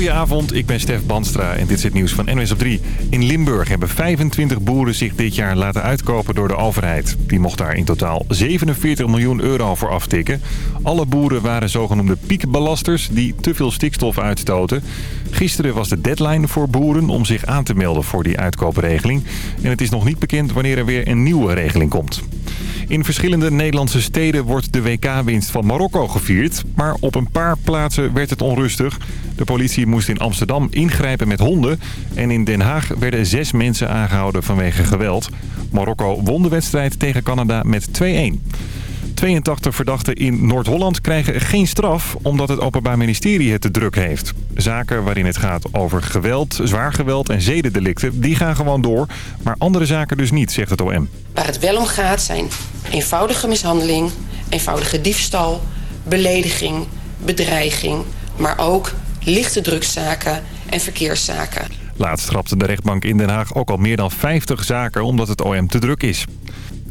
Goedenavond, ik ben Stef Banstra en dit is het nieuws van NWS op 3. In Limburg hebben 25 boeren zich dit jaar laten uitkopen door de overheid. Die mocht daar in totaal 47 miljoen euro voor aftikken. Alle boeren waren zogenoemde piekbelasters die te veel stikstof uitstoten. Gisteren was de deadline voor boeren om zich aan te melden voor die uitkoopregeling. En het is nog niet bekend wanneer er weer een nieuwe regeling komt. In verschillende Nederlandse steden wordt de WK-winst van Marokko gevierd. Maar op een paar plaatsen werd het onrustig. De politie moest in Amsterdam ingrijpen met honden. En in Den Haag werden zes mensen aangehouden vanwege geweld. Marokko won de wedstrijd tegen Canada met 2-1. 82 verdachten in Noord-Holland krijgen geen straf omdat het Openbaar Ministerie het te druk heeft. Zaken waarin het gaat over geweld, zwaar geweld en zedendelicten, die gaan gewoon door. Maar andere zaken dus niet, zegt het OM. Waar het wel om gaat zijn eenvoudige mishandeling, eenvoudige diefstal, belediging, bedreiging, maar ook lichte drugszaken en verkeerszaken. Laatst trapte de rechtbank in Den Haag ook al meer dan 50 zaken omdat het OM te druk is.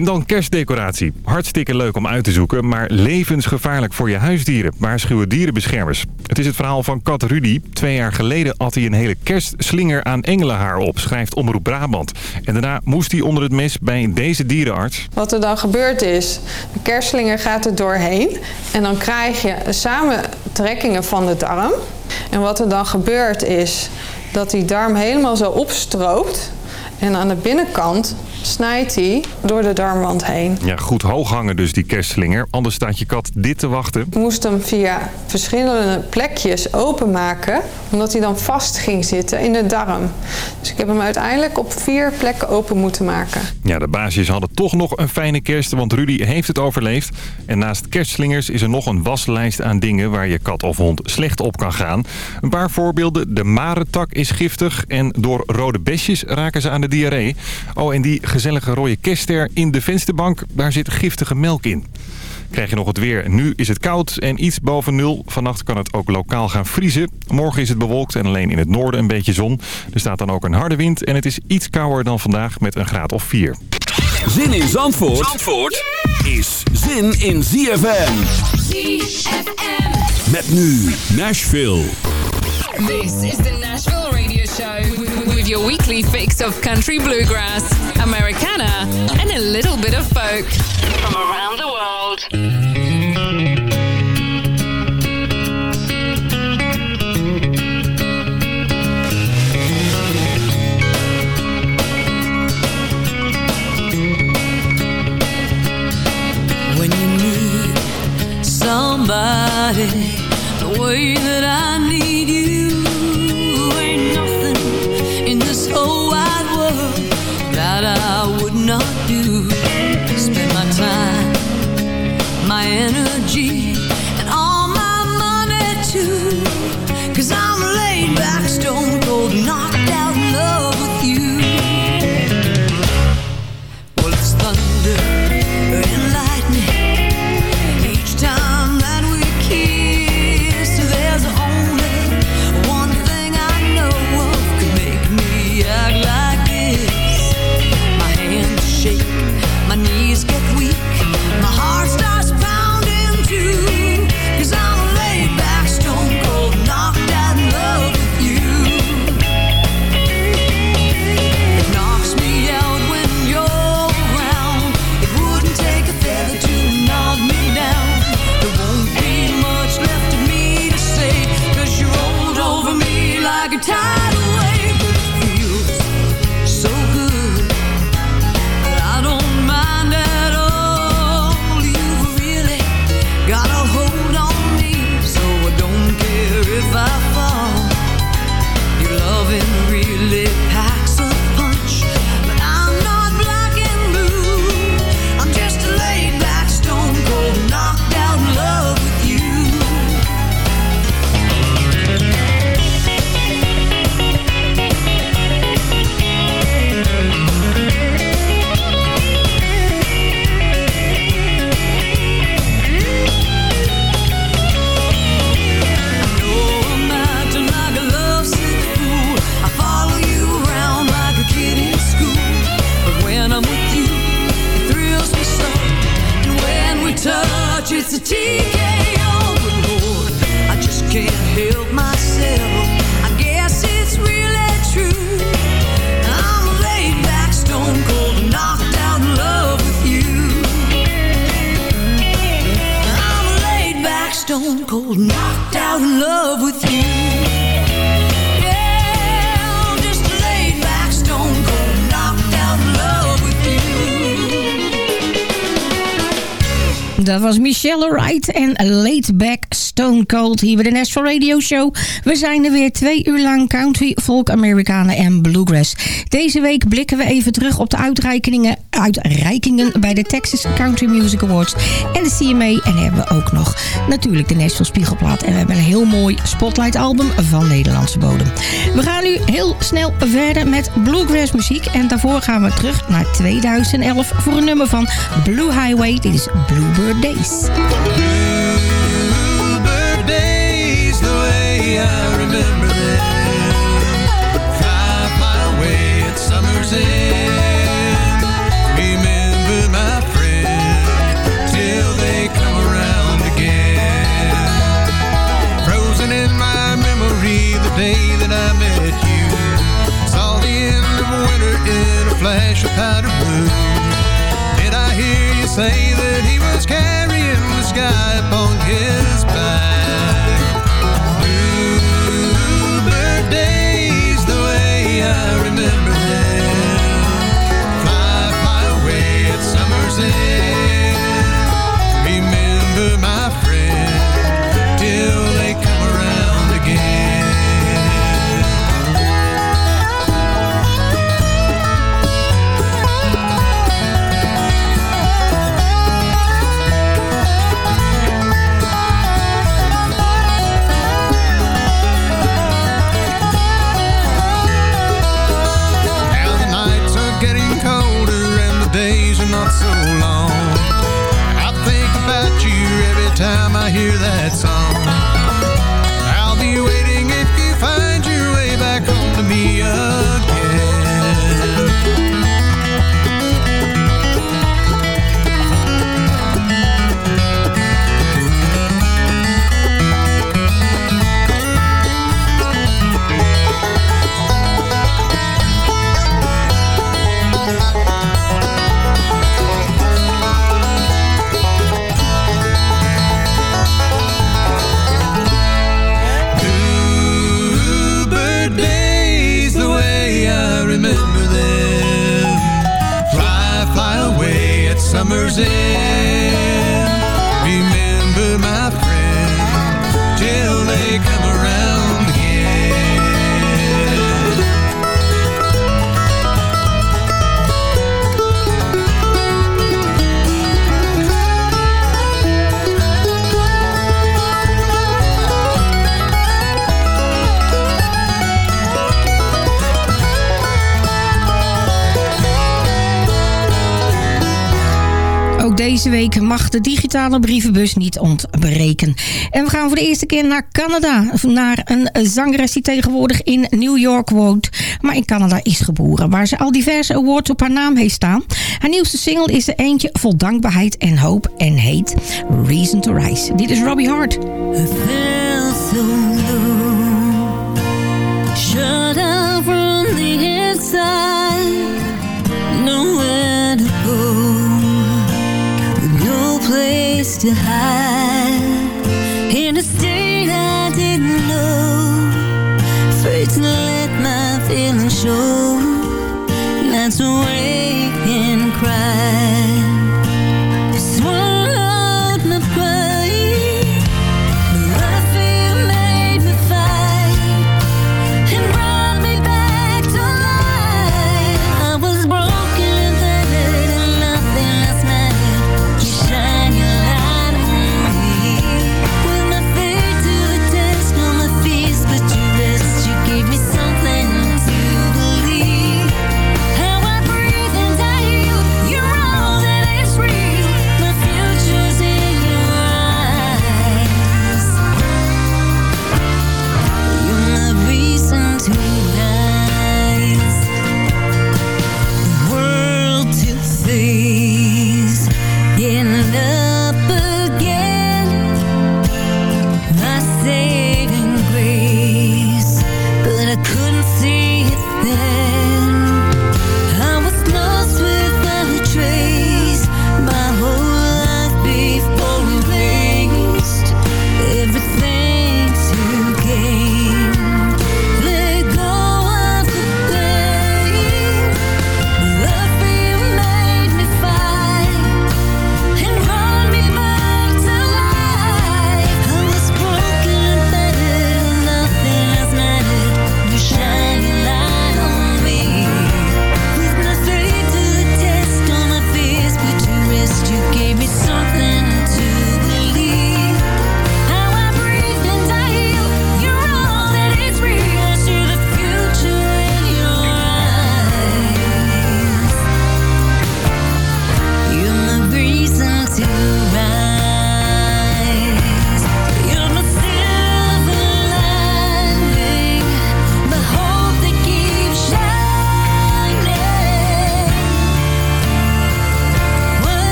En dan kerstdecoratie. Hartstikke leuk om uit te zoeken, maar levensgevaarlijk voor je huisdieren. Waarschuwen dierenbeschermers. Het is het verhaal van kat Rudy. Twee jaar geleden had hij een hele kerstslinger aan engelenhaar op, schrijft Omroep Brabant. En daarna moest hij onder het mes bij deze dierenarts. Wat er dan gebeurt is, de kerstslinger gaat er doorheen. En dan krijg je samentrekkingen van de darm. En wat er dan gebeurt is dat die darm helemaal zo opstroopt. En aan de binnenkant snijdt hij door de darmwand heen. Ja, goed hoog hangen dus die kerstslinger. Anders staat je kat dit te wachten. Ik moest hem via verschillende plekjes openmaken, omdat hij dan vast ging zitten in de darm. Dus ik heb hem uiteindelijk op vier plekken open moeten maken. Ja, de baasjes hadden toch nog een fijne kerst, want Rudy heeft het overleefd. En naast kerstslingers is er nog een waslijst aan dingen waar je kat of hond slecht op kan gaan. Een paar voorbeelden. De marentak is giftig en door rode besjes raken ze aan de diarree. Oh, en die gezellige rode kerstster in de vensterbank, daar zit giftige melk in. Krijg je nog het weer. Nu is het koud en iets boven nul. Vannacht kan het ook lokaal gaan vriezen. Morgen is het bewolkt en alleen in het noorden een beetje zon. Er staat dan ook een harde wind en het is iets kouder dan vandaag met een graad of 4. Zin in Zandvoort, Zandvoort is zin in ZFM. ZFM. Met nu Nashville. This is the Nashville Radio Show with your weekly fix of country bluegrass, Americana, and a little bit of folk from around the world. when you need somebody the way that I need Dat was Michelle Wright en Laid Back Stone Cold hier bij de Nashville Radio Show. We zijn er weer twee uur lang country, folk, Amerikanen en bluegrass. Deze week blikken we even terug op de uitreikingen, uitreikingen bij de Texas Country Music Awards en de CMA. En hebben we ook nog natuurlijk de Nashville Spiegelplaat. En we hebben een heel mooi Spotlight album van Nederlandse bodem. We gaan nu heel snel verder met bluegrass muziek. En daarvoor gaan we terug naar 2011 voor een nummer van Blue Highway. Dit is Bluebird Days. Days, say that mag de digitale brievenbus niet ontbreken. En we gaan voor de eerste keer naar Canada. Naar een zangeres die tegenwoordig in New York woont. Maar in Canada is geboren. Waar ze al diverse awards op haar naam heeft staan. Haar nieuwste single is er eentje vol dankbaarheid en hoop. En heet Reason to Rise. Dit is Robbie Hart. Shut from the inside, to hide. In a state I didn't know, afraid to let my feelings show. That's awake and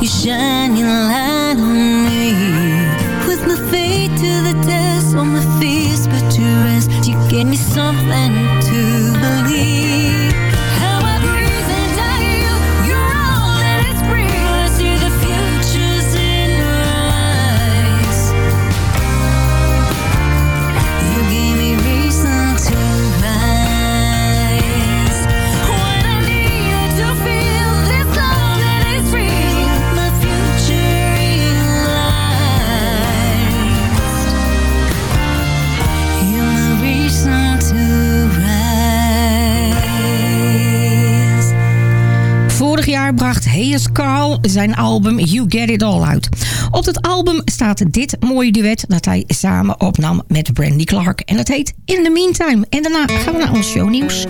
you shining zijn album You Get It All uit. Op dat album staat dit mooie duet dat hij samen opnam met Brandy Clark. En dat heet In the Meantime. En daarna gaan we naar ons shownieuws.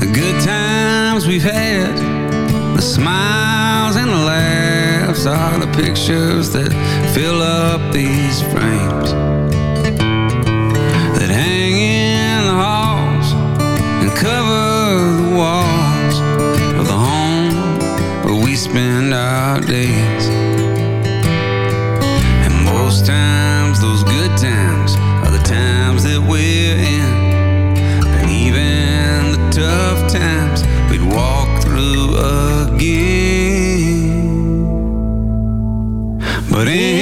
The good times we've had, the smiles and the laughs are the pictures that fill up these frames that hang in the halls and cover the walls of the home where we spend our days. And most times, those good times are the times that we're in. And even the tough times we'd walk through again. But in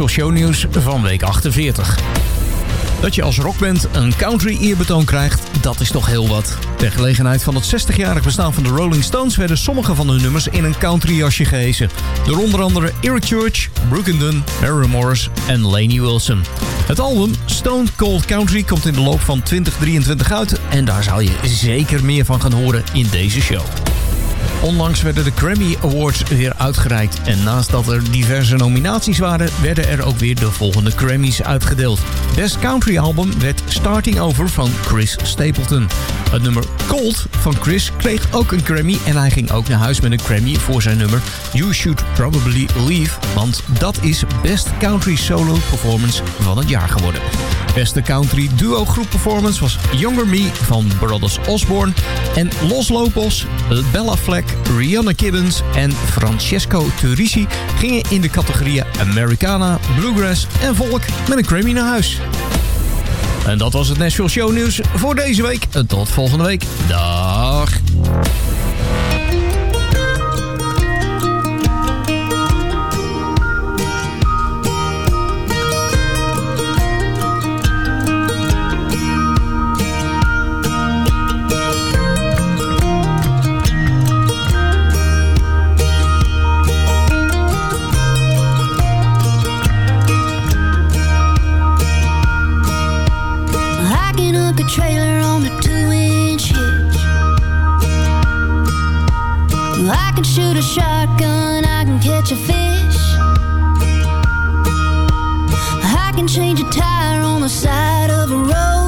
special shownieuws van week 48. Dat je als rockband een country eerbetoon krijgt, dat is toch heel wat. Ter gelegenheid van het 60-jarig bestaan van de Rolling Stones... werden sommige van hun nummers in een country jasje gehezen. Door onder andere Eric Church, Brookenden, Harry Morris en Laney Wilson. Het album Stone Cold Country komt in de loop van 2023 uit... en daar zal je zeker meer van gaan horen in deze show. Onlangs werden de Grammy Awards weer uitgereikt. En naast dat er diverse nominaties waren... werden er ook weer de volgende Grammys uitgedeeld. Best Country Album werd Starting Over van Chris Stapleton. Het nummer Cold van Chris kreeg ook een Grammy... en hij ging ook naar huis met een Grammy voor zijn nummer You Should Probably Leave... want dat is Best Country Solo Performance van het jaar geworden. Beste country duo groep performance was Younger Me van Brothers Osborne... en Los Lopos, Bella Fleck, Rihanna Kiddens en Francesco Turisi... gingen in de categorieën Americana, Bluegrass en Volk met een Grammy naar huis. En dat was het Nashville Show nieuws voor deze week. Tot volgende week. Dag. Shoot a shotgun, I can catch a fish. I can change a tire on the side of a road.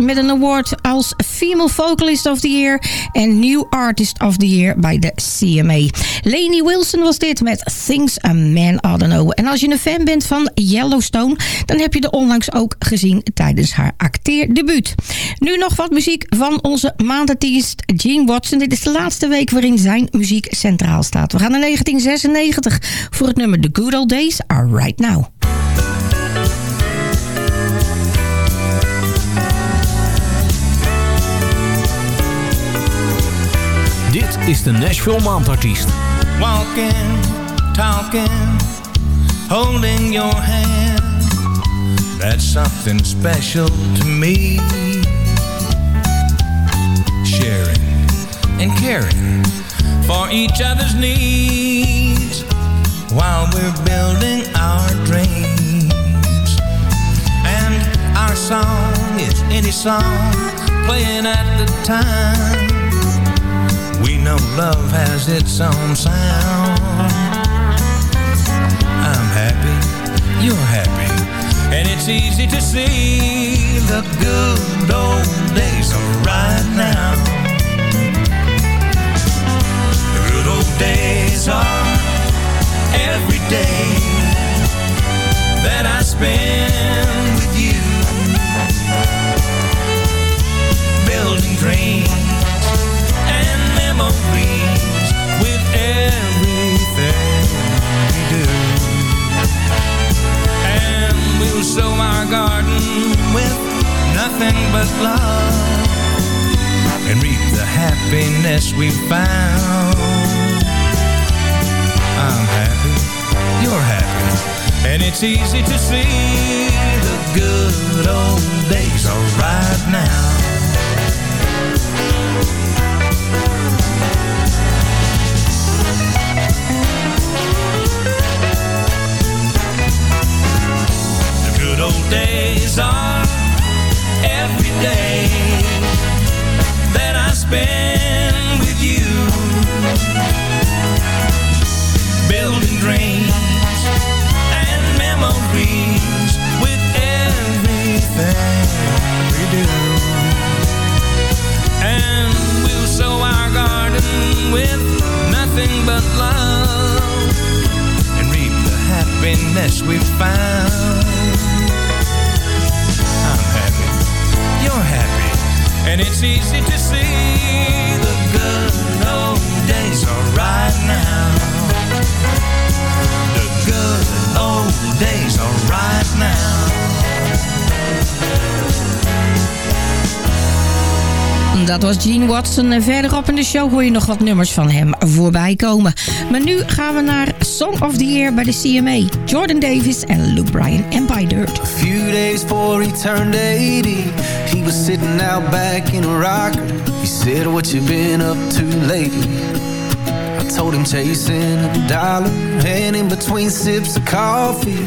Met een award als Female Vocalist of the Year en New Artist of the Year bij de CMA. Lainey Wilson was dit met Things a Man Ought to Know. En als je een fan bent van Yellowstone, dan heb je de onlangs ook gezien tijdens haar acteerdebuut. Nu nog wat muziek van onze maandartiest Gene Watson. Dit is de laatste week waarin zijn muziek centraal staat. We gaan naar 1996 voor het nummer The Good Old Days Are Right Now. Is de Nashville Maandartiest. Walking, talking, holding your hand. That's something special to me. Sharing and caring for each other's needs while we're building our dreams. And our song is any song playing at the time. We know love has its own sound. I'm happy, you're happy, and it's easy to see the good old days are right now. The good old days are every day that I spend sow our garden with nothing but love and reap the happiness we found. I'm happy, you're happy, and it's easy to see the good old days are right now. Do. And we'll sow our garden with nothing but love and reap the happiness we found. I'm happy, you're happy, and it's easy to see the good old days are right now. The good old days are right now. Dat was Gene Watson. En verderop in de show hoor je nog wat nummers van hem voorbij komen. Maar nu gaan we naar Song of the Year bij de CMA. Jordan Davis en Luke Bryan en By Dirt. A few days before he turned 80 He was sitting out back in a rocker He said, what you been up to lately? I told him chasing a dollar And in between sips of coffee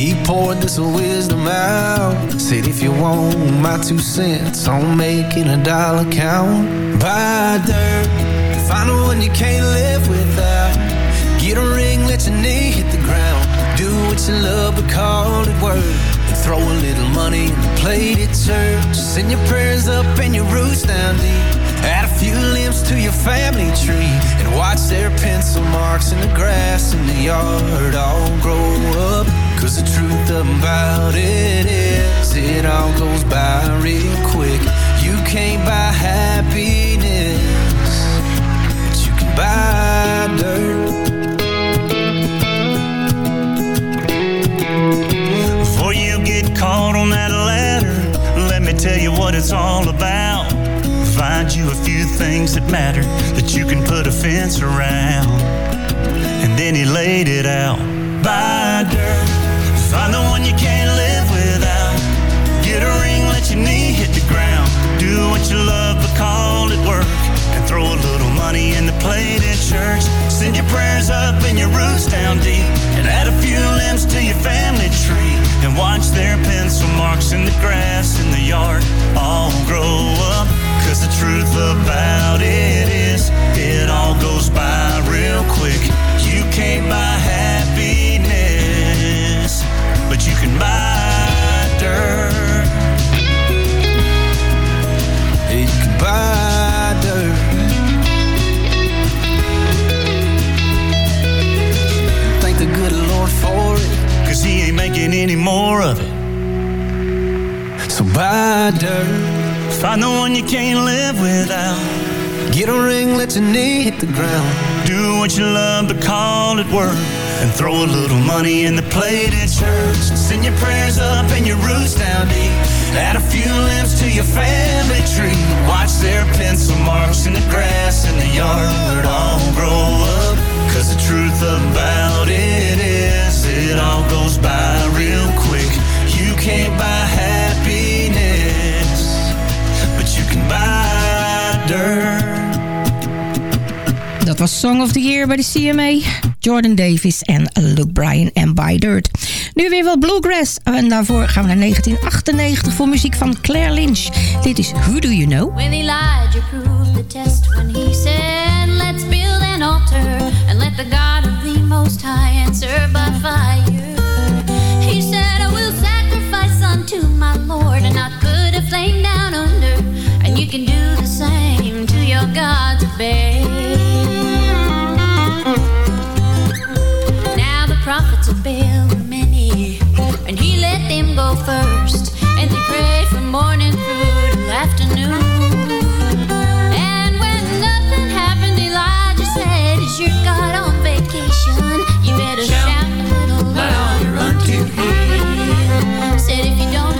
He poured this wisdom out. Said, if you want my two cents On making a dollar count. Buy dirt Find one you can't live without. Get a ring, let your knee hit the ground. Do what you love, but call it work. And throw a little money in the plate at church Send your prayers up and your roots down deep. Add a few limbs to your family tree And watch their pencil marks in the grass in the yard all grow up Cause the truth about it is It all goes by real quick. You can't buy happiness the ground. Do what you love, but call it work. And throw a little money in the plate at church. Send your prayers up and your roots down deep. Add a few limbs to your family tree. Watch their pencil marks in the grass in the yard all grow up. Cause the truth about it is, it all goes by real quick. You can't buy happiness, but you can buy dirt. was Song of the Year bij de CMA. Jordan Davis en Luke Bryan en By Dirt. Nu weer wat bluegrass. En daarvoor gaan we naar 1998 voor muziek van Claire Lynch. Dit is Who Do You Know? When Elijah proved the test when he said Let's build an altar and let the God of the Most High answer by fire. He said I will sacrifice unto my Lord and I'll put a flame down under. And you can do the same to your God's obey. them go first, and they pray from morning through till afternoon. And when nothing happened, Elijah said, "Is your God on vacation? You better shout, shout a little louder unto Him." Said if you don't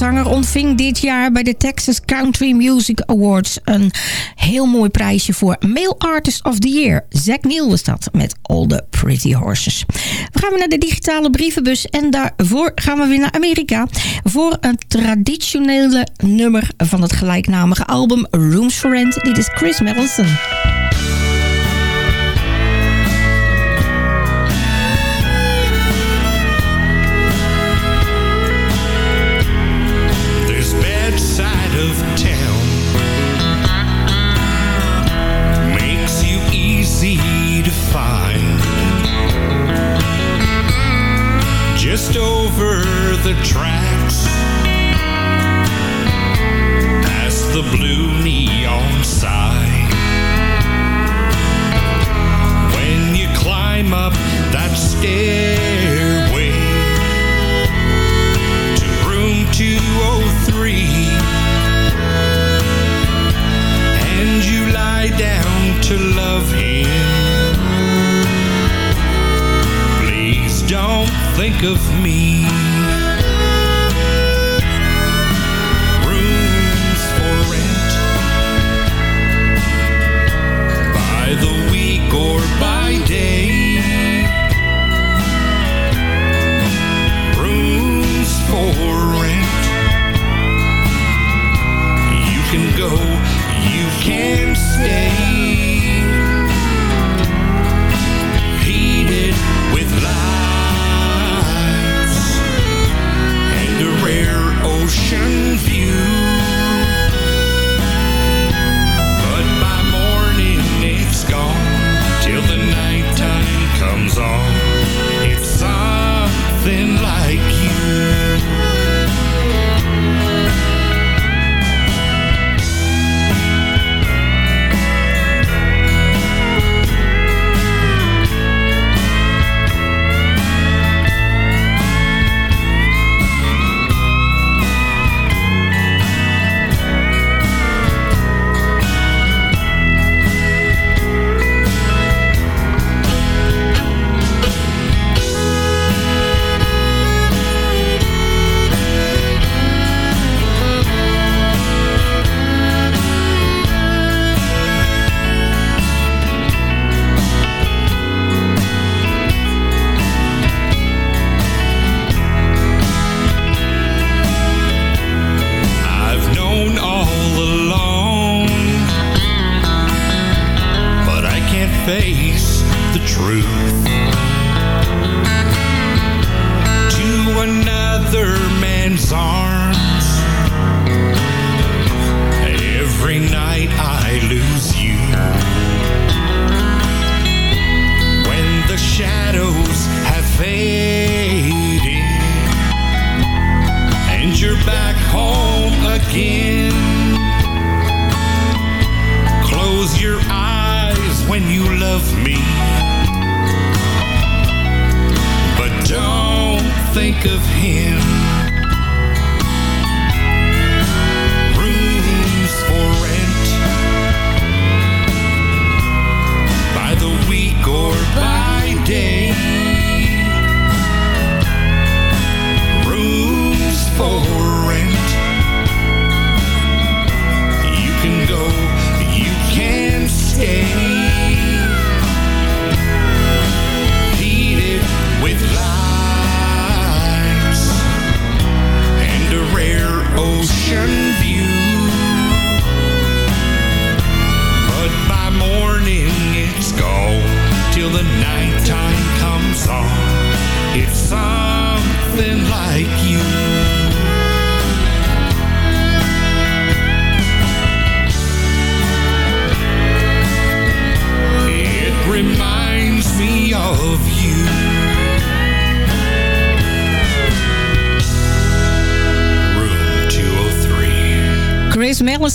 zanger ontving dit jaar bij de Texas Country Music Awards een heel mooi prijsje voor Male Artist of the Year. Zack Neal was dat met All the Pretty Horses. We gaan weer naar de digitale brievenbus en daarvoor gaan we weer naar Amerika voor een traditionele nummer van het gelijknamige album Rooms for Rent. Dit is Chris Mellison.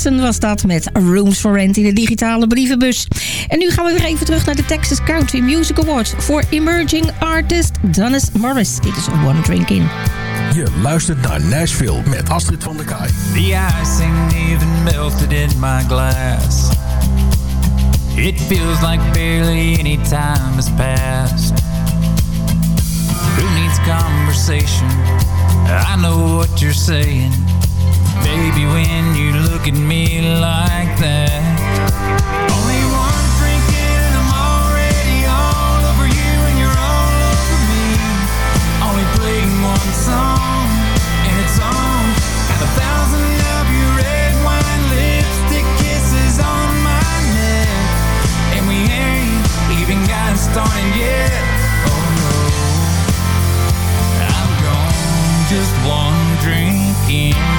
Was dat met Rooms for Rent in de digitale brievenbus. En nu gaan we weer even terug naar de Texas Country Music Awards... voor Emerging Artist Dennis Morris. Dit is One Drink In. Je luistert naar Nashville met Astrid van der Kaai. The ice ain't even melted in my glass. It feels like barely any time has passed. Who needs conversation. I know what you're saying. Baby, when you look at me like that. Only one drink in and I'm already all over you and you're all over me. Only playing one song and it's on. Got a thousand of your red wine lipstick kisses on my neck. And we ain't even gotten started yet. Oh no. I'm gone just one drink in.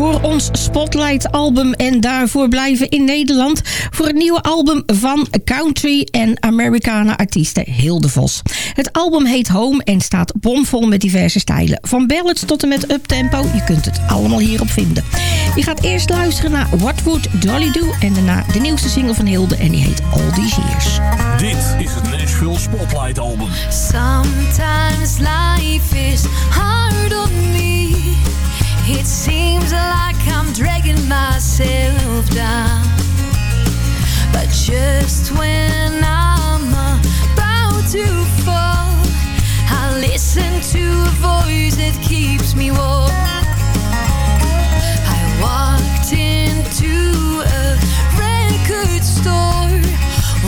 Voor ons Spotlight-album. En daarvoor blijven in Nederland voor het nieuwe album van country en Americana artiesten Hilde Vos. Het album heet Home en staat bomvol met diverse stijlen. Van ballads tot en met uptempo. Je kunt het allemaal hierop vinden. Je gaat eerst luisteren naar What Would Dolly Do? En daarna de nieuwste single van Hilde en die heet All These Years. Dit is het Nashville Spotlight Album. Sometimes life is hard on me. It seems like I'm dragging myself down. But just when I'm about to fall, I listen to a voice that keeps me warm. I walked into a record store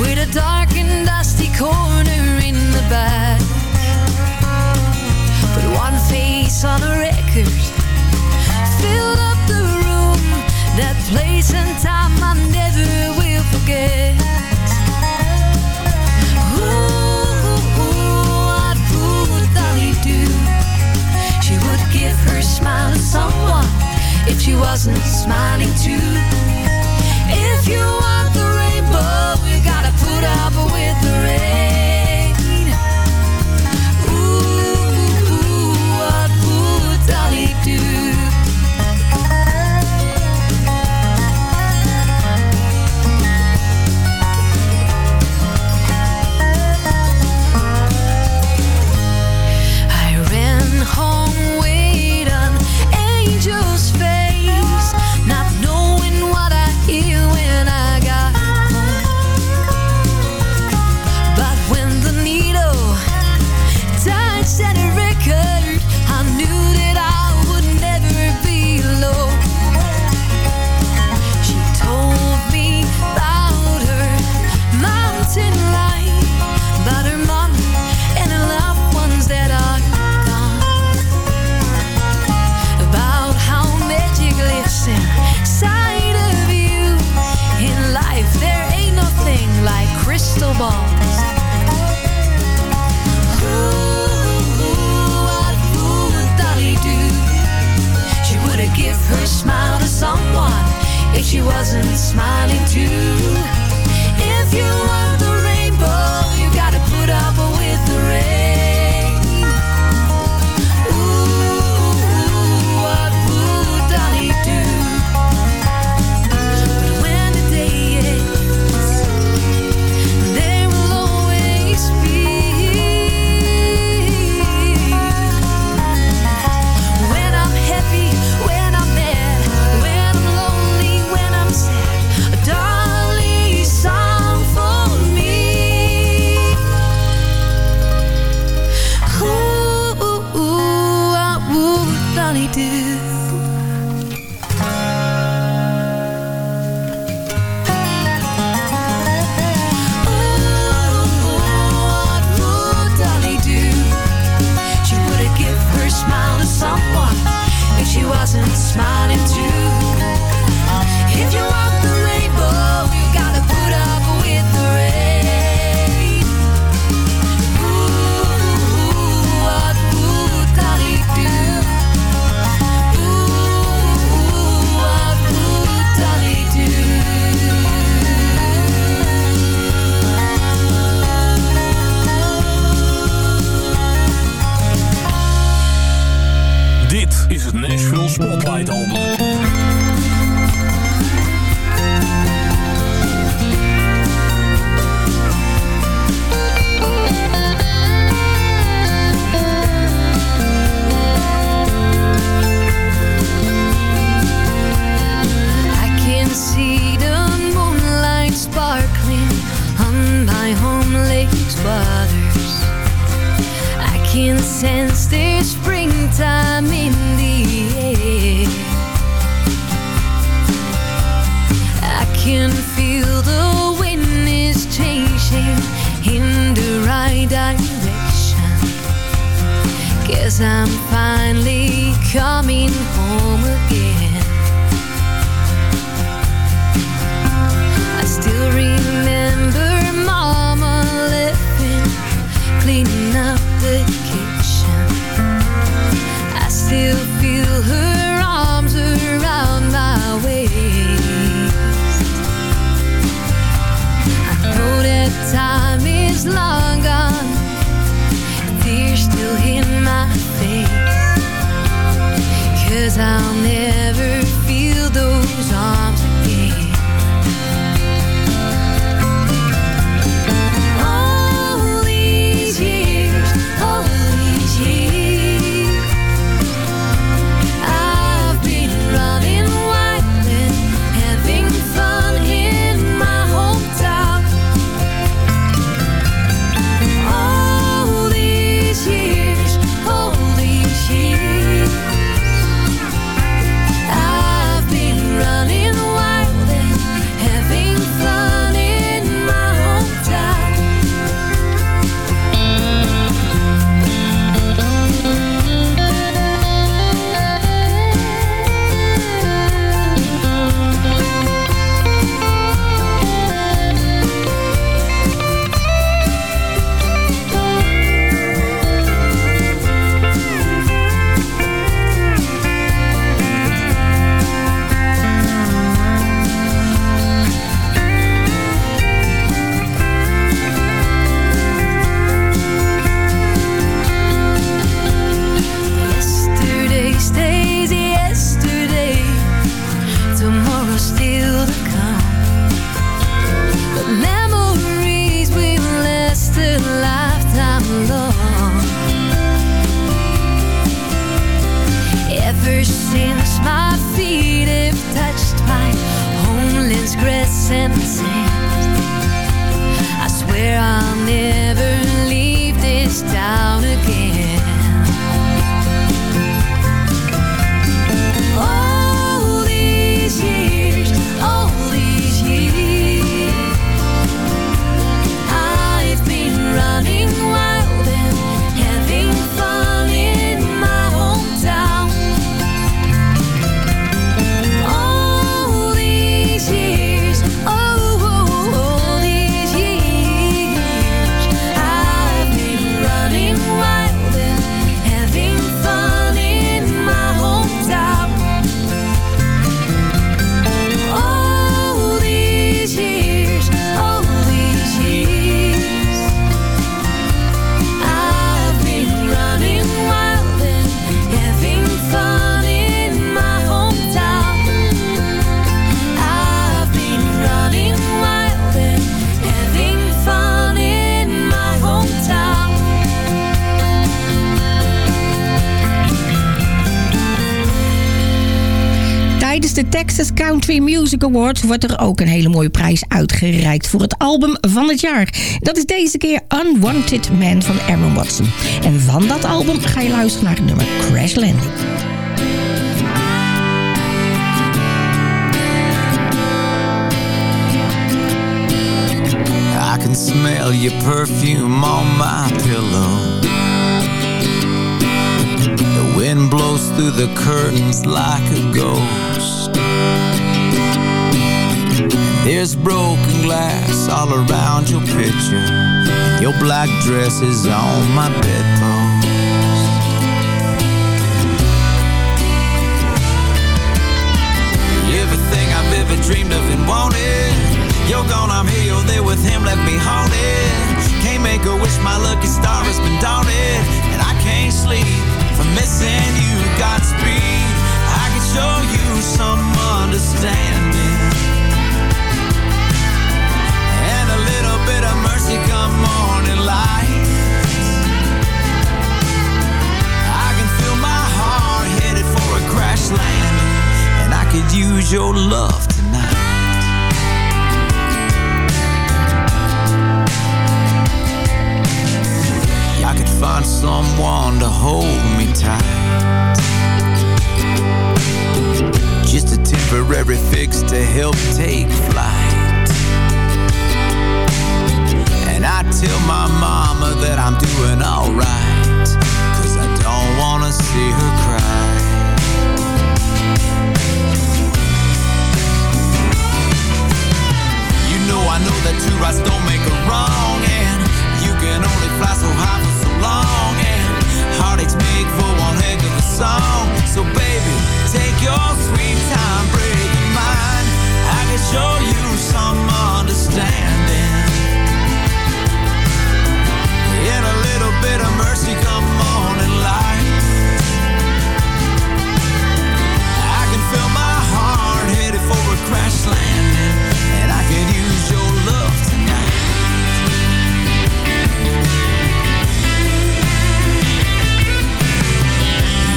with a dark and dusty corner in the back. But one face on a record place and time I never will forget. Ooh, what would Dolly do? She would give her smile to someone if she wasn't smiling too. If you want Country Music Awards wordt er ook een hele mooie prijs uitgereikt voor het album van het jaar. Dat is deze keer Unwanted Man van Aaron Watson. En van dat album ga je luisteren naar het nummer Crash Landing. I can smell your perfume on my pillow. The wind blows through the curtains like a ghost. There's broken glass all around your picture. Your black dress is on my bedpost. Everything I've ever dreamed of and wanted. You're gone, I'm here, you're there with him, left me haunted. Can't make a wish, my lucky star has been daunted. And I can't sleep from missing you. Godspeed, I can show you some understanding. Of morning light. I can feel my heart headed for a crash. And I could use your love tonight. I could find someone to hold me tight. Just a temporary fix to help take flight. And I tell my mama that I'm doing alright. Cause I don't wanna see her cry. You know I know that two rights don't make a wrong And you can only fly so high for so long And heartaches make for one heck of a song So baby, take your sweet time breaking mine I can show you some understanding In a little bit of mercy come morning light. I can feel my heart headed for a crash landing And I could use your love tonight.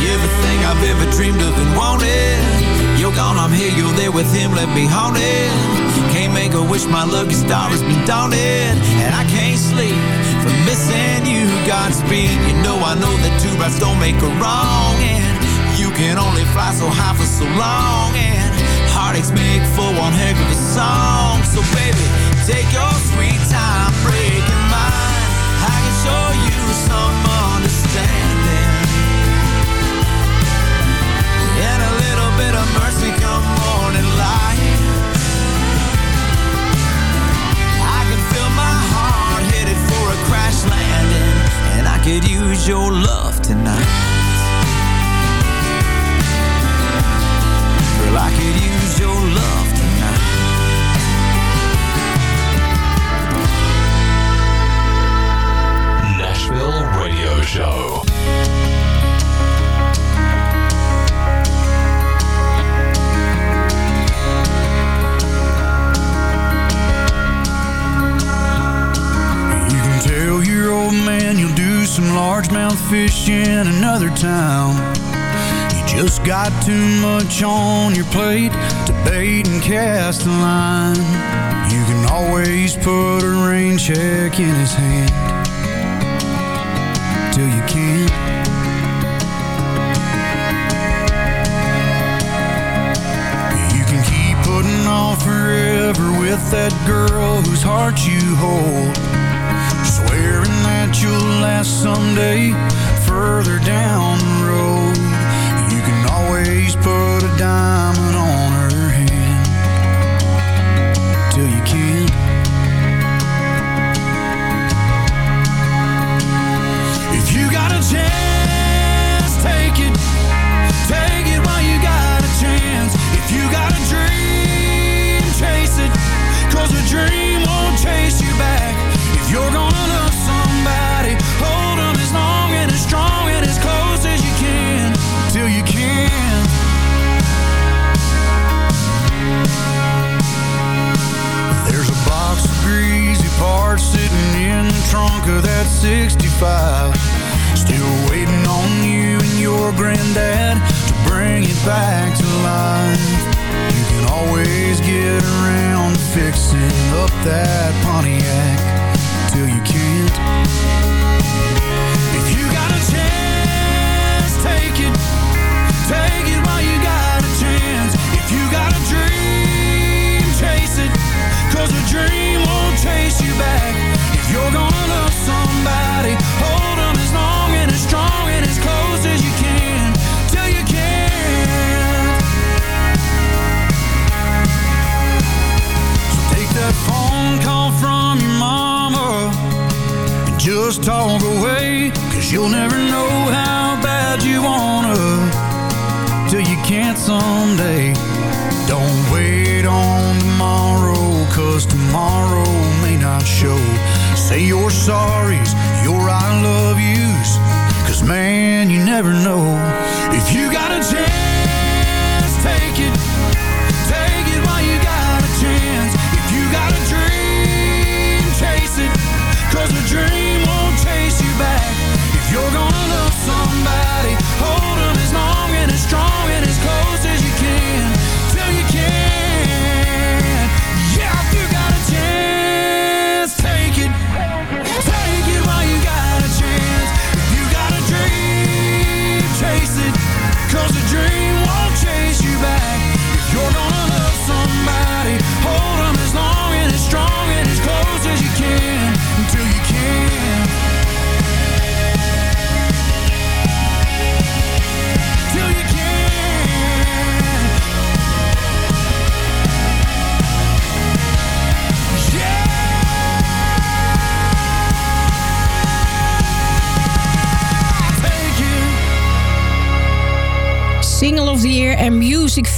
Everything I've ever dreamed of and wanted You're gone, I'm here, you're there with him, let me haunted Can't make a wish, my lucky star has been daunted And I can't sleep from missing you Godspeed, you know I know that two rights don't make a wrong And you can only fly so high for so long And heartaches make for one heck of a song. So baby, take your sweet time breaking mine I can show you some crash landing And I could use your love tonight. Girl, I could use your love town. You just got too much on your plate to bait and cast a line. You can always put a rain check in his hand till you can't. You can keep putting off forever with that girl whose heart you hold. Swearing that you'll last someday further down of that 65. Still waiting on you and your granddad to bring it back to life. You can always get around fixing up that Pontiac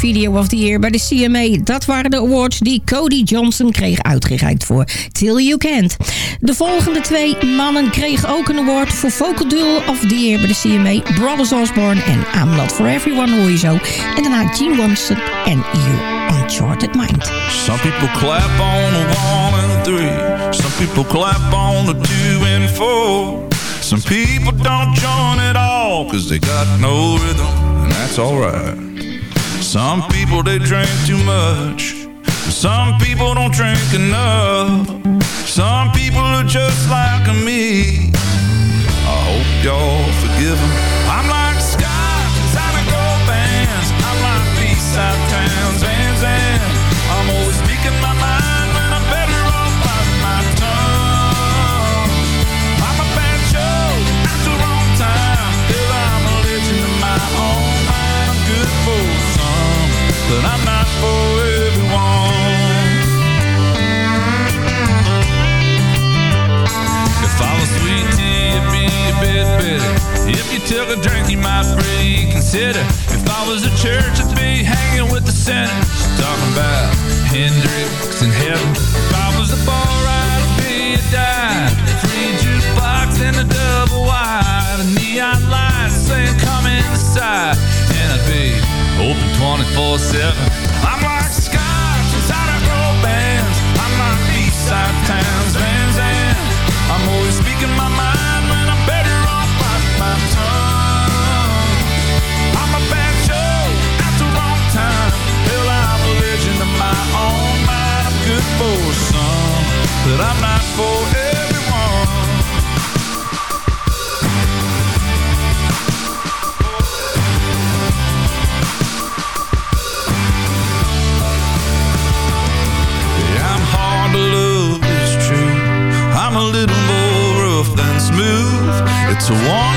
Video of the Year bij de CMA. Dat waren de awards die Cody Johnson kreeg uitgereikt voor Till You Can't. De volgende twee mannen kregen ook een award voor Vocal Duel of the Year bij de CMA. Brothers Osborne en I'm Not For Everyone hoor je zo. En daarna Gene Winston en You Uncharted Mind. Some people clap on the one and three. Some people clap on the two and four. Some people don't join at all cause they got no rhythm, and that's alright. Some people they drink too much. Some people don't drink enough. Some people are just like me. I hope y'all forgive 'em. I'm like Scott, Simon Gold bands. I'm like B-side towns, bitter. If you took a drink, you might reconsider. If I was a church, I'd be hanging with the sinners. Talking about Hendrix and heaven. If I was a bar, I'd be a dime. Free jukebox and a double wide. A neon light saying come inside. And I'd be open 24-7. I'm like Scotch inside a grow bands. I'm like B-side towns, for some, but I'm not for everyone. Yeah, I'm hard to love, it's true. I'm a little more rough than smooth. It's a wonder